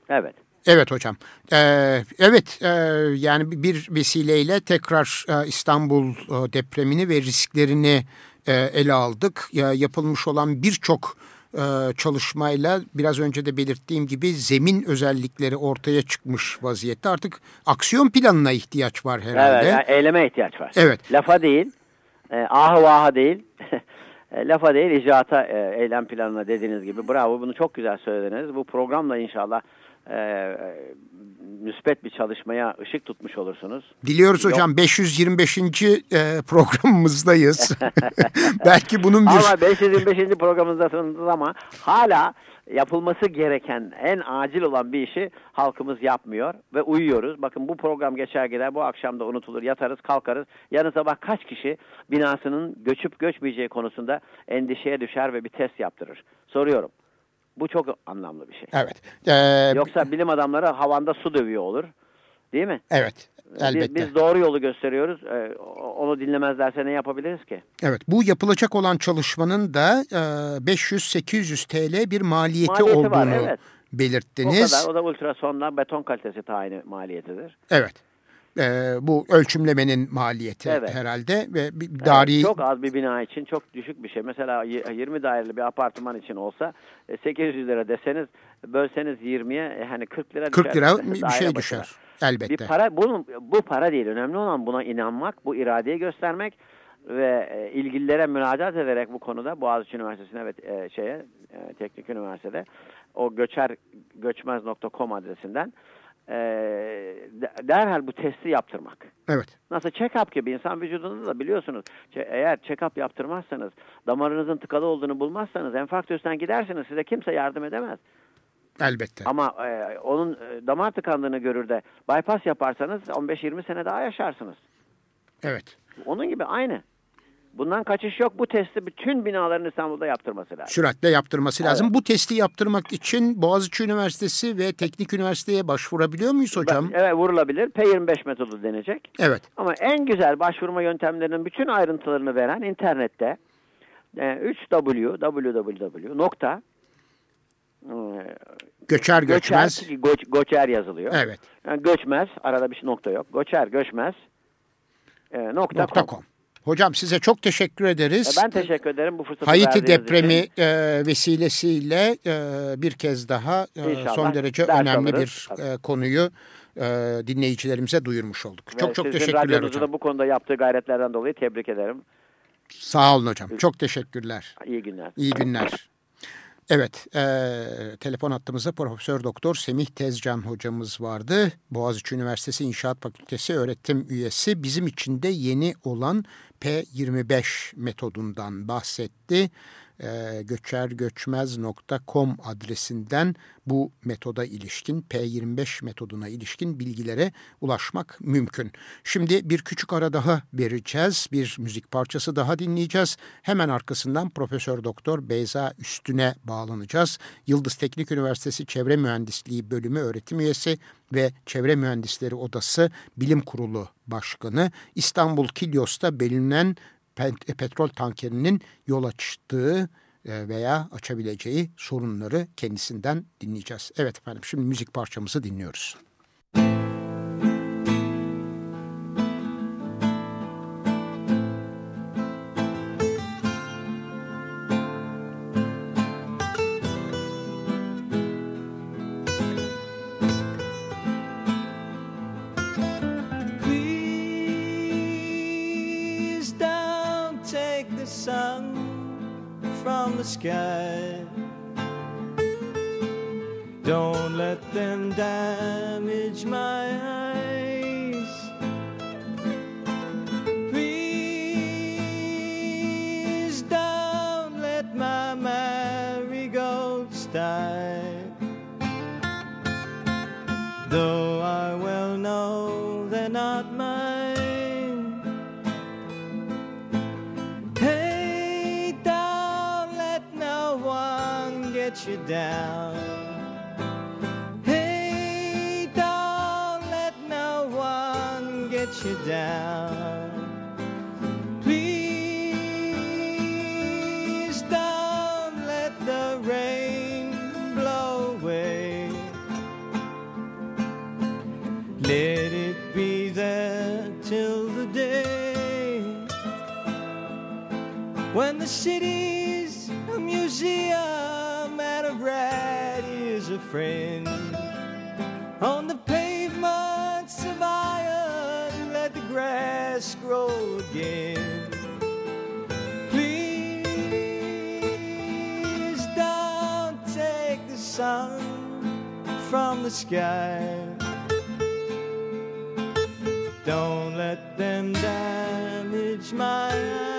S3: Evet.
S1: Evet hocam. Ee, evet e, yani bir vesileyle tekrar e, İstanbul e, depremini ve risklerini e, ele aldık. Ya, yapılmış olan birçok e, çalışmayla biraz önce de belirttiğim gibi zemin özellikleri ortaya çıkmış vaziyette. Artık aksiyon planına ihtiyaç var herhalde. Evet,
S3: yani eyleme ihtiyaç var.
S1: Evet.
S3: Lafa değil, e, ahı vaha değil, e, lafa değil icraata e, eylem planına dediğiniz gibi. Bravo bunu çok güzel söylediniz. Bu programla inşallah e, müspet bir çalışmaya ışık tutmuş olursunuz.
S1: Diliyoruz Yok. hocam 525. E, programımızdayız. Belki bunun bir...
S3: Ama 525. programımızdasınız ama hala yapılması gereken en acil olan bir işi halkımız yapmıyor ve uyuyoruz. Bakın bu program geçer gider bu akşam da unutulur yatarız kalkarız. Yarın sabah kaç kişi binasının göçüp göçmeyeceği konusunda endişeye düşer ve bir test yaptırır. Soruyorum. Bu çok anlamlı bir şey.
S1: Evet.
S3: Ee, Yoksa bilim adamları havanda su dövüyor olur. Değil mi?
S1: Evet. Elbette.
S3: Biz, biz doğru yolu gösteriyoruz. Ee, onu dinlemezlerse ne yapabiliriz ki?
S1: Evet. Bu yapılacak olan çalışmanın da e, 500-800 TL bir maliyeti, maliyeti olduğunu var, evet. belirttiniz.
S3: O kadar. O da ultrasonla beton kalitesi tayini maliyetidir.
S1: Evet. E, bu ölçümlemenin maliyeti evet. herhalde ve bir evet,
S3: çok az bir bina için çok düşük bir şey. Mesela 20 daireli bir apartman için olsa 800 e, lira deseniz bölseniz 20'ye hani 40 lira
S1: 40 lira bir şey başına. düşer. Elbette.
S3: Bir para bu bu para değil. Önemli olan buna inanmak, bu iradeyi göstermek ve e, ilgililere müracaat ederek bu konuda Boğaziçi Üniversitesi'ne ve e, şeye e, Teknik Üniversitede o göçer göçmez.com adresinden e, derhal bu testi yaptırmak.
S1: Evet.
S3: Nasıl check-up gibi insan vücudunda da biliyorsunuz. Eğer check-up yaptırmazsanız, damarınızın tıkalı olduğunu bulmazsanız enfarktüsten gidersiniz. Size kimse yardım edemez.
S1: Elbette.
S3: Ama e, onun e, damar tıkandığını görür de bypass yaparsanız 15-20 sene daha yaşarsınız.
S1: Evet.
S3: Onun gibi aynı. Bundan kaçış yok. Bu testi bütün binaların İstanbul'da yaptırması lazım.
S1: Süratle yaptırması evet. lazım. Bu testi yaptırmak için Boğaziçi Üniversitesi ve Teknik Üniversiteye başvurabiliyor muyuz hocam?
S3: Evet vurulabilir. P25 metodu denecek.
S1: Evet.
S3: Ama en güzel başvurma yöntemlerinin bütün ayrıntılarını veren internette 3W www nokta
S1: e, Göçer göçmez.
S3: Göçer, göç, göçer yazılıyor.
S1: Evet.
S3: Yani göçmez. Arada bir nokta yok. Göçer göçmez. E, nokta, nokta com. com.
S1: Hocam size çok teşekkür ederiz.
S3: E, ben teşekkür ederim bu fırsatı
S1: Haiti depremi e, vesilesiyle e, bir kez daha e, son derece önemli alırız. bir e, konuyu e, dinleyicilerimize duyurmuş olduk. Ve çok çok teşekkürler hocam.
S3: da bu konuda yaptığı gayretlerden dolayı tebrik ederim.
S1: Sağ olun hocam. Çok teşekkürler.
S3: İyi günler.
S1: İyi günler. Evet, e, telefon hattımızda Profesör Doktor Semih Tezcan hocamız vardı. Boğaziçi Üniversitesi İnşaat Fakültesi öğretim üyesi. Bizim için de yeni olan P25 metodundan bahsetti e, göçergöçmez.com adresinden bu metoda ilişkin P25 metoduna ilişkin bilgilere ulaşmak mümkün. Şimdi bir küçük ara daha vereceğiz. Bir müzik parçası daha dinleyeceğiz. Hemen arkasından Profesör Doktor Beyza Üstüne bağlanacağız. Yıldız Teknik Üniversitesi Çevre Mühendisliği Bölümü öğretim üyesi ve Çevre Mühendisleri Odası Bilim Kurulu Başkanı İstanbul Kilyos'ta belirlenen petrol tankerinin yol açtığı e, veya açabileceği sorunları kendisinden dinleyeceğiz. Evet efendim şimdi müzik parçamızı dinliyoruz.
S4: Sky. Don't let them damage get you down. Hey, don't let no one get you down. Please don't let the rain blow away. Let it be there till the day when the city's friend. On the pavements of iron, let the grass grow again. Please don't take the sun from the sky. Don't let them damage my eyes.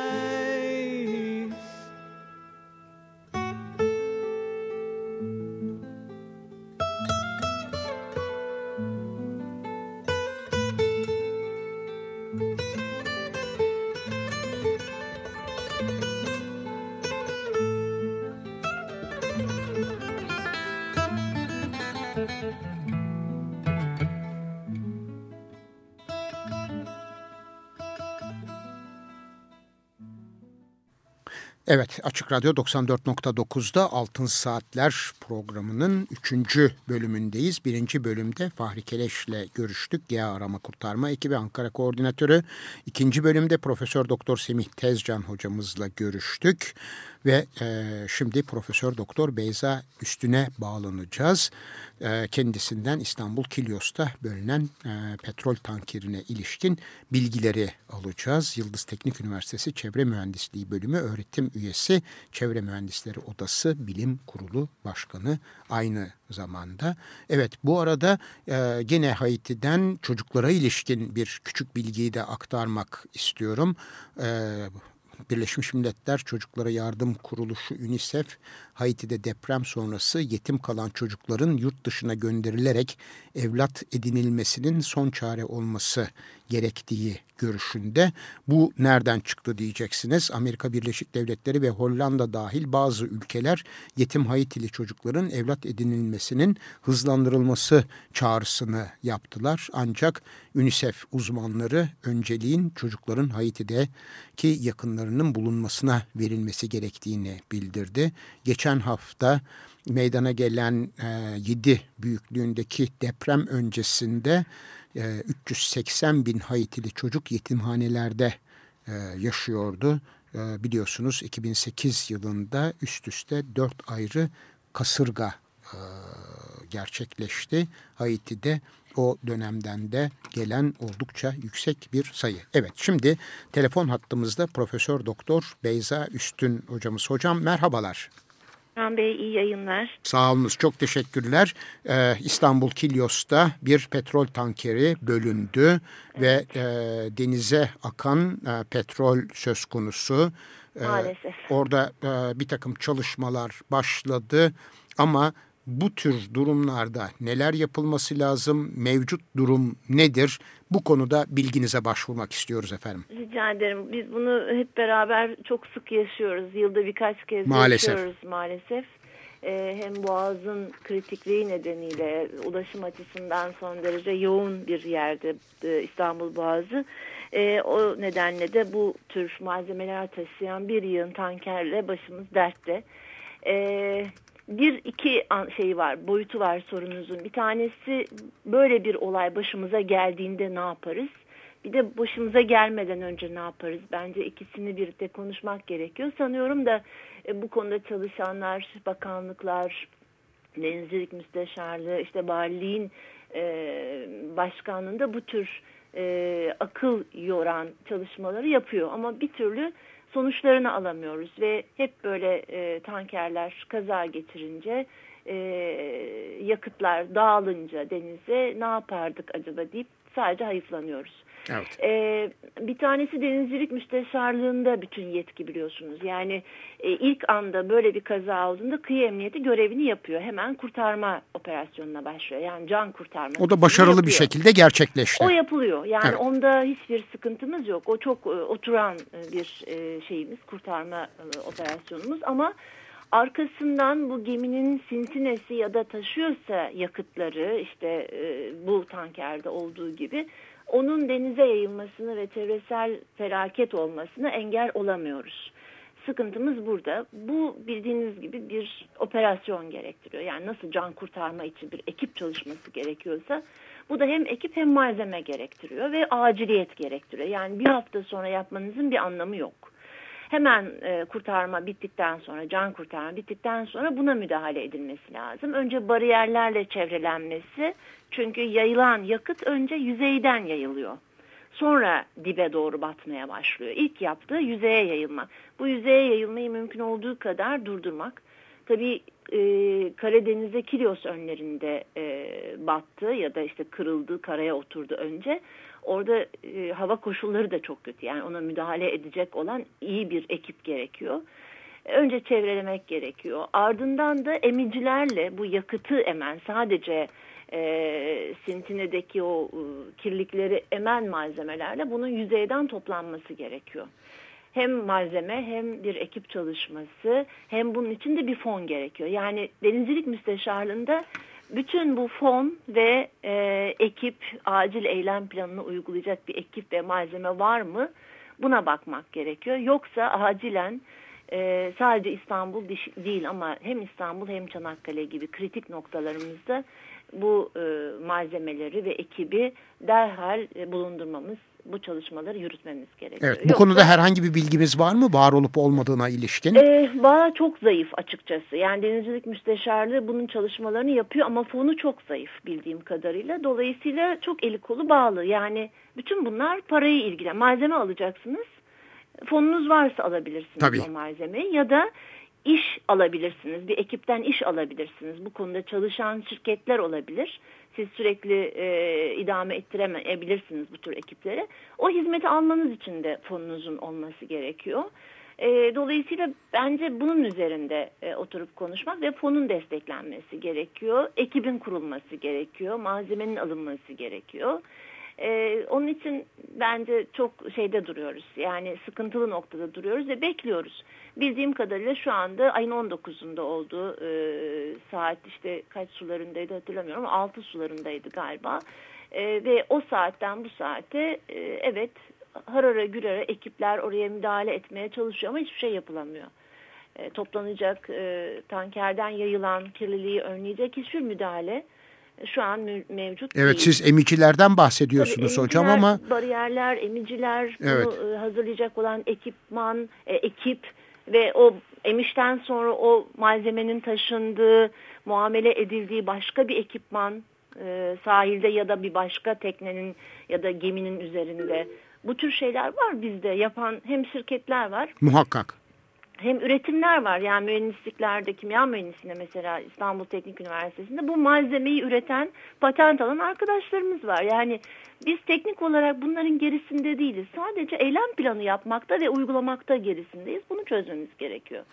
S1: Evet Açık Radyo 94.9'da Altın Saatler programının 3. bölümündeyiz. Birinci bölümde Fahri Keleş'le görüştük. GEA Arama Kurtarma ekibi Ankara Koordinatörü. İkinci bölümde Profesör Doktor Semih Tezcan hocamızla görüştük. Ve e, şimdi Profesör Doktor Beyza Üstüne bağlanacağız. E, kendisinden İstanbul Kilyos'ta bölünen e, petrol tankerine ilişkin bilgileri alacağız. Yıldız Teknik Üniversitesi Çevre Mühendisliği Bölümü öğretim üyesi, Çevre Mühendisleri Odası Bilim Kurulu Başkanı aynı zamanda. Evet bu arada e, gene Haiti'den çocuklara ilişkin bir küçük bilgiyi de aktarmak istiyorum. E, Birleşmiş Milletler Çocuklara Yardım Kuruluşu UNICEF, Haiti'de deprem sonrası yetim kalan çocukların yurt dışına gönderilerek evlat edinilmesinin son çare olması gerektiği görüşünde. Bu nereden çıktı diyeceksiniz. Amerika Birleşik Devletleri ve Hollanda dahil bazı ülkeler yetim Haitili çocukların evlat edinilmesinin hızlandırılması çağrısını yaptılar. Ancak UNICEF uzmanları önceliğin çocukların Haiti'deki yakınlarının bulunmasına verilmesi gerektiğini bildirdi. Geçen hafta meydana gelen e, 7 büyüklüğündeki deprem öncesinde e, 380 bin Haitili çocuk yetimhanelerde e, yaşıyordu. E, biliyorsunuz 2008 yılında üst üste 4 ayrı kasırga e, gerçekleşti. Haiti'de o dönemden de gelen oldukça yüksek bir sayı. Evet şimdi telefon hattımızda Profesör Doktor Beyza Üstün hocamız. Hocam merhabalar.
S5: Can Bey iyi yayınlar.
S1: Sağ olunuz çok teşekkürler. Ee, İstanbul Kilyos'ta bir petrol tankeri bölündü ve e, denize akan e, petrol söz konusu. Ee,
S5: Maalesef.
S1: Orada e, bir takım çalışmalar başladı ama bu tür durumlarda neler yapılması lazım, mevcut durum nedir? Bu konuda bilginize başvurmak istiyoruz efendim.
S5: Rica ederim. Biz bunu hep beraber çok sık yaşıyoruz. Yılda birkaç kez
S1: Maalesef.
S5: yaşıyoruz maalesef. Ee, hem boğazın kritikliği nedeniyle ulaşım açısından son derece yoğun bir yerde e, İstanbul Boğazı. E, o nedenle de bu tür malzemeler taşıyan bir yığın tankerle başımız dertte. E, bir iki şey var, boyutu var sorunuzun. Bir tanesi böyle bir olay başımıza geldiğinde ne yaparız? Bir de başımıza gelmeden önce ne yaparız? Bence ikisini birlikte konuşmak gerekiyor. Sanıyorum da e, bu konuda çalışanlar, bakanlıklar, denizcilik müsteşarlığı, işte valiliğin e, başkanlığında bu tür e, akıl yoran çalışmaları yapıyor. Ama bir türlü sonuçlarını alamıyoruz ve hep böyle e, tankerler kaza getirince e, yakıtlar dağılınca denize ne yapardık acaba deyip sadece hayıflanıyoruz.
S1: Evet.
S5: Ee, bir tanesi denizcilik müsteşarlığında bütün yetki biliyorsunuz. Yani e, ilk anda böyle bir kaza olduğunda kıyı emniyeti görevini yapıyor. Hemen kurtarma operasyonuna başlıyor. Yani can kurtarma.
S1: O da başarılı bir şekilde gerçekleşti.
S5: O yapılıyor. Yani
S1: Evet.
S5: onda hiçbir sıkıntımız yok. O çok e, oturan e, bir e, şeyimiz, kurtarma e, operasyonumuz ama arkasından bu geminin sinsinesi ya da taşıyorsa yakıtları işte e, bu tankerde olduğu gibi onun denize yayılmasını ve çevresel felaket olmasına engel olamıyoruz. Sıkıntımız burada. Bu bildiğiniz gibi bir operasyon gerektiriyor. Yani nasıl can kurtarma için bir ekip çalışması gerekiyorsa bu da hem ekip hem malzeme gerektiriyor ve aciliyet gerektiriyor. Yani bir hafta sonra yapmanızın bir anlamı yok. Hemen e, kurtarma bittikten sonra, can kurtarma bittikten sonra buna müdahale edilmesi lazım. Önce bariyerlerle çevrelenmesi çünkü yayılan yakıt önce yüzeyden yayılıyor. Sonra dibe doğru batmaya başlıyor. İlk yaptığı yüzeye yayılmak. Bu yüzeye yayılmayı mümkün olduğu kadar durdurmak. Tabii e, Karadeniz'e Kilyos önlerinde e, battı ya da işte kırıldı, karaya oturdu önce. Orada e, hava koşulları da çok kötü. Yani ona müdahale edecek olan iyi bir ekip gerekiyor. Önce çevrelemek gerekiyor. Ardından da emicilerle bu yakıtı emen sadece e, Sintine'deki o e, kirlikleri emen malzemelerle bunun yüzeyden toplanması gerekiyor. Hem malzeme hem bir ekip çalışması hem bunun için de bir fon gerekiyor. Yani denizcilik müsteşarlığında bütün bu fon ve e, ekip acil eylem planını uygulayacak bir ekip ve malzeme var mı? Buna bakmak gerekiyor. Yoksa acilen e, sadece İstanbul değil ama hem İstanbul hem Çanakkale gibi kritik noktalarımızda bu e, malzemeleri ve ekibi derhal e, bulundurmamız, bu çalışmaları yürütmemiz gerekiyor.
S1: Evet, bu Yoksa, konuda herhangi bir bilgimiz var mı var olup olmadığına ilişkin?
S5: E, bağ çok zayıf açıkçası. Yani Denizcilik Müsteşarlığı bunun çalışmalarını yapıyor ama fonu çok zayıf bildiğim kadarıyla. Dolayısıyla çok eli kolu bağlı. Yani bütün bunlar parayı ilgilen. Malzeme alacaksınız. Fonunuz varsa alabilirsiniz
S1: Tabii.
S5: o malzemeyi ya da iş alabilirsiniz. Bir ekipten iş alabilirsiniz. Bu konuda çalışan şirketler olabilir. Siz sürekli e, idame ettiremeyebilirsiniz bu tür ekipleri. O hizmeti almanız için de fonunuzun olması gerekiyor. E, dolayısıyla bence bunun üzerinde e, oturup konuşmak ve fonun desteklenmesi gerekiyor. Ekibin kurulması gerekiyor. Malzemenin alınması gerekiyor. Ee, onun için bence çok şeyde duruyoruz. Yani sıkıntılı noktada duruyoruz ve bekliyoruz. Bildiğim kadarıyla şu anda ayın 19'unda oldu. E, saat işte kaç sularındaydı hatırlamıyorum ama 6 sularındaydı galiba. E, ve o saatten bu saate e, evet harara gürara ekipler oraya müdahale etmeye çalışıyor ama hiçbir şey yapılamıyor. E, toplanacak e, tankerden yayılan kirliliği önleyecek hiçbir müdahale şu an mevcut
S1: Evet
S5: değil.
S1: siz emicilerden bahsediyorsunuz
S5: Tabii,
S1: hocam ama
S5: bariyerler, emiciler,
S1: Evet.
S5: bunu e, hazırlayacak olan ekipman, e, ekip ve o emişten sonra o malzemenin taşındığı, muamele edildiği başka bir ekipman e, sahilde ya da bir başka teknenin ya da geminin üzerinde. Bu tür şeyler var bizde yapan hem şirketler var
S1: muhakkak.
S5: Hem üretimler var. Yani mühendisliklerde, kimya mühendisliğinde mesela İstanbul Teknik Üniversitesi'nde bu malzemeyi üreten, patent alan arkadaşlarımız var. Yani biz teknik olarak bunların gerisinde değiliz. Sadece eylem planı yapmakta ve uygulamakta gerisindeyiz. Bunu çözmemiz gerekiyor.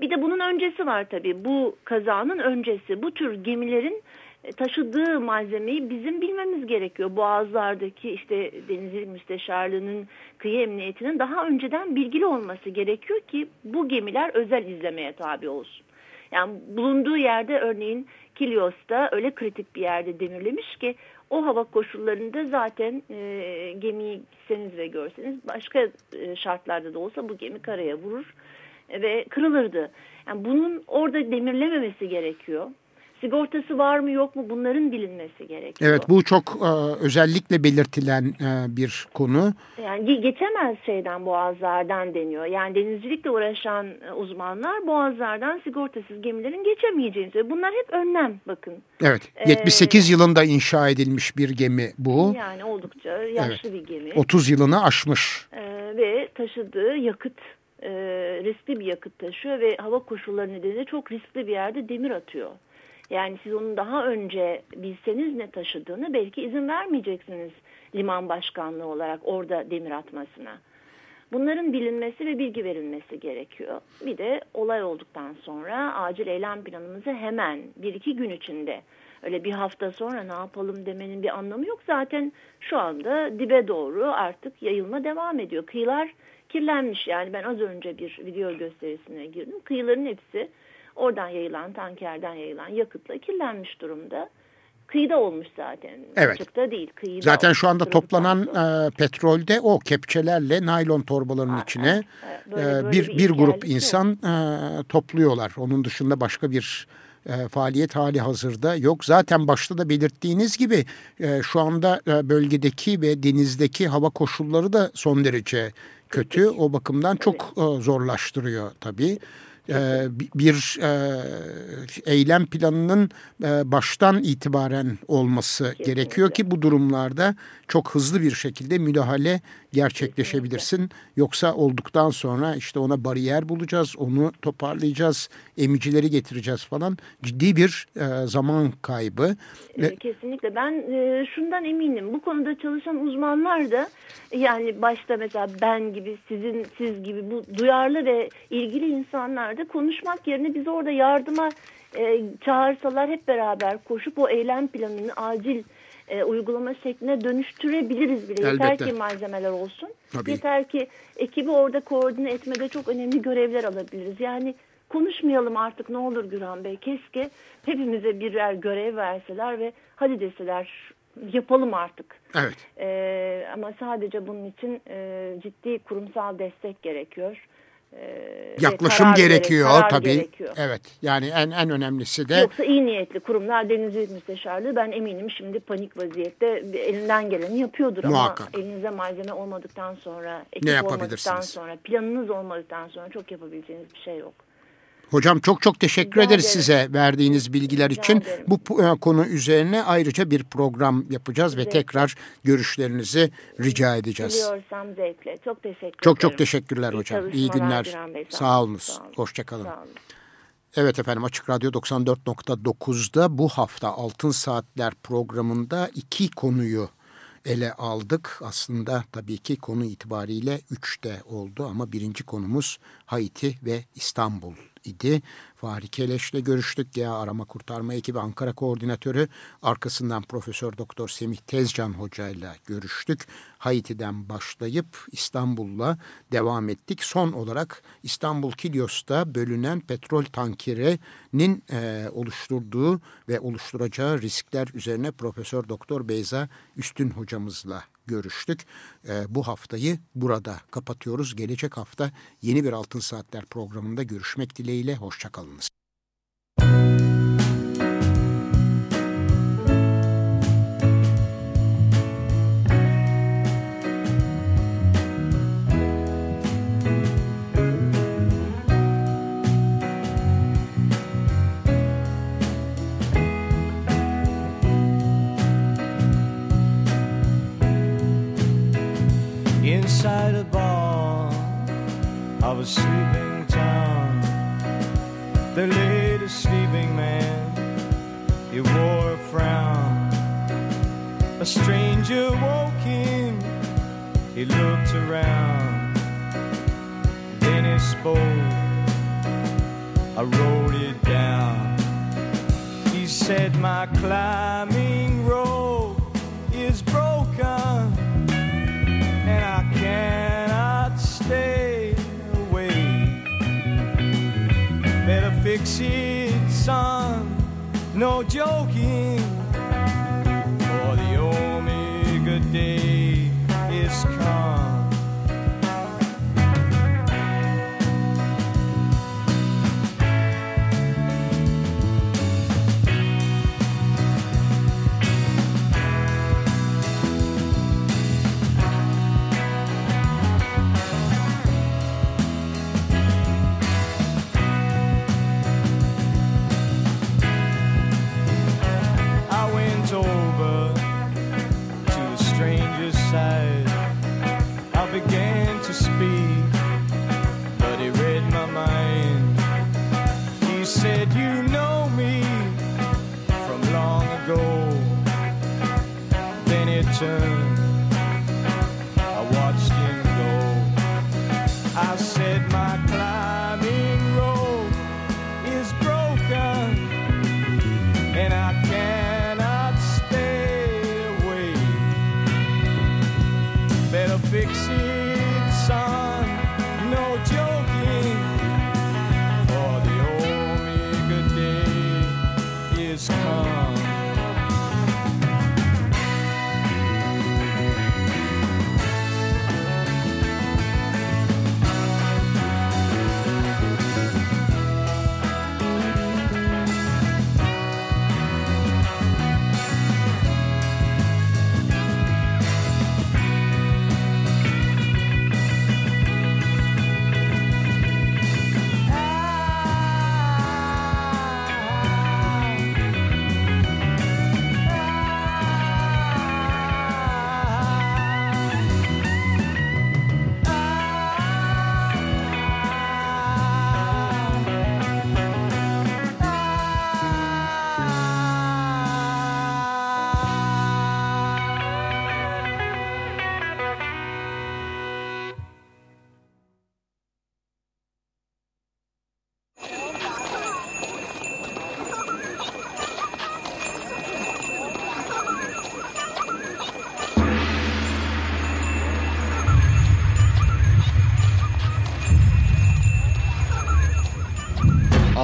S5: Bir de bunun öncesi var tabii. Bu kazanın öncesi. Bu tür gemilerin taşıdığı malzemeyi bizim bilmemiz gerekiyor. Boğazlardaki işte denizcilik müsteşarlığının kıyı emniyetinin daha önceden bilgili olması gerekiyor ki bu gemiler özel izlemeye tabi olsun. Yani bulunduğu yerde örneğin Kilios'ta öyle kritik bir yerde demirlemiş ki o hava koşullarında zaten e, gemiyi gitseniz ve görseniz başka e, şartlarda da olsa bu gemi karaya vurur ve kırılırdı. Yani bunun orada demirlememesi gerekiyor. Sigortası var mı yok mu bunların bilinmesi gerekiyor.
S1: Evet bu çok e, özellikle belirtilen e, bir konu.
S5: Yani geçemez şeyden boğazlardan deniyor. Yani denizcilikle uğraşan e, uzmanlar boğazlardan sigortasız gemilerin geçemeyeceğini söylüyor. Bunlar hep önlem bakın.
S1: Evet 78 ee, yılında inşa edilmiş bir gemi bu.
S5: Yani oldukça yaşlı
S1: evet.
S5: bir gemi.
S1: 30 yılını aşmış.
S5: Ee, ve taşıdığı yakıt e, riskli bir yakıt taşıyor ve hava koşulları nedeniyle çok riskli bir yerde demir atıyor. Yani siz onun daha önce bilseniz ne taşıdığını belki izin vermeyeceksiniz liman başkanlığı olarak orada demir atmasına. Bunların bilinmesi ve bilgi verilmesi gerekiyor. Bir de olay olduktan sonra acil eylem planımızı hemen bir iki gün içinde öyle bir hafta sonra ne yapalım demenin bir anlamı yok. Zaten şu anda dibe doğru artık yayılma devam ediyor. Kıyılar kirlenmiş yani ben az önce bir video gösterisine girdim. Kıyıların hepsi Oradan yayılan, tankerden yayılan yakıtla kirlenmiş durumda. Kıyıda olmuş zaten.
S1: Evet.
S5: Açıkta değil. Kıyıda
S1: zaten şu anda toplanan e, petrolde o kepçelerle naylon torbalarının
S5: Ha,
S1: içine
S5: evet, böyle,
S1: e,
S5: böyle
S1: bir,
S5: bir
S1: bir grup insan e, topluyorlar. Onun dışında başka bir e, faaliyet hali hazırda yok. Zaten başta da belirttiğiniz gibi e, şu anda e, bölgedeki ve denizdeki hava koşulları da son derece kötü. O bakımdan çok e, zorlaştırıyor tabii e, bir e, eylem planının e, baştan itibaren olması Kesinlikle. gerekiyor ki bu durumlarda çok hızlı bir şekilde müdahale gerçekleşebilirsin. Kesinlikle. Yoksa olduktan sonra işte ona bariyer bulacağız, onu toparlayacağız, emicileri getireceğiz falan. Ciddi bir e, zaman kaybı.
S5: Kesinlikle. Ben e, şundan eminim. Bu konuda çalışan uzmanlar da yani başta mesela ben gibi, sizin siz gibi bu duyarlı ve ilgili insanlar da konuşmak yerine biz orada yardıma e, çağırsalar hep beraber koşup o eylem planını acil e, uygulama şekline dönüştürebiliriz bile.
S1: Elbette.
S5: Yeter ki malzemeler olsun.
S1: Tabii.
S5: Yeter ki ekibi orada koordine etmede çok önemli görevler alabiliriz. Yani konuşmayalım artık ne olur Güran Bey. Keşke hepimize birer görev verseler ve hadi deseler yapalım artık.
S1: Evet.
S5: Ee, ama sadece bunun için e, ciddi kurumsal destek gerekiyor.
S1: Ee, Yaklaşım gerekiyor gerek, tabii. Gerekiyor. Evet. Yani en en önemlisi de
S5: Yoksa iyi niyetli kurumlar Denizcilik Müsteşarlığı ben eminim şimdi panik vaziyette elinden geleni yapıyordur
S1: Muhakkak.
S5: ama elinizde malzeme olmadıktan sonra, ekip olmadıktan sonra, planınız olmadıktan sonra çok yapabileceğiniz bir şey yok.
S1: Hocam çok çok teşekkür Rica ederiz ederim. size verdiğiniz bilgiler Rica için. Ederim. Bu e, konu üzerine ayrıca bir program yapacağız zevkle. ve tekrar görüşlerinizi rica edeceğiz.
S5: Biliyorsam zevkle. Çok teşekkür
S1: çok,
S5: ederim.
S1: Çok teşekkürler İyi hocam. İyi günler. Sağ, sağ olunuz. Sağ olun. Hoşçakalın. Evet efendim Açık Radyo 94.9'da bu hafta Altın Saatler programında iki konuyu ele aldık. Aslında tabii ki konu itibariyle üç de oldu ama birinci konumuz Haiti ve İstanbul idi. Fahri Keleş'le görüştük. Ya Arama Kurtarma Ekibi Ankara Koordinatörü. Arkasından Profesör Doktor Semih Tezcan Hoca ile görüştük. Haiti'den başlayıp İstanbul'la devam ettik. Son olarak İstanbul Kilyos'ta bölünen petrol tankerinin e, oluşturduğu ve oluşturacağı riskler üzerine Profesör Doktor Beyza Üstün hocamızla görüştük. E, bu haftayı burada kapatıyoruz. Gelecek hafta yeni bir Altın Saatler programında görüşmek dileğiyle. Hoşçakalınız. Inside a of a sleeping town. There laid a sleeping man, he wore a frown. A stranger woke him, he looked around. Then he spoke, I wrote it down. He said, My climbing
S4: no joking for the Omega Day.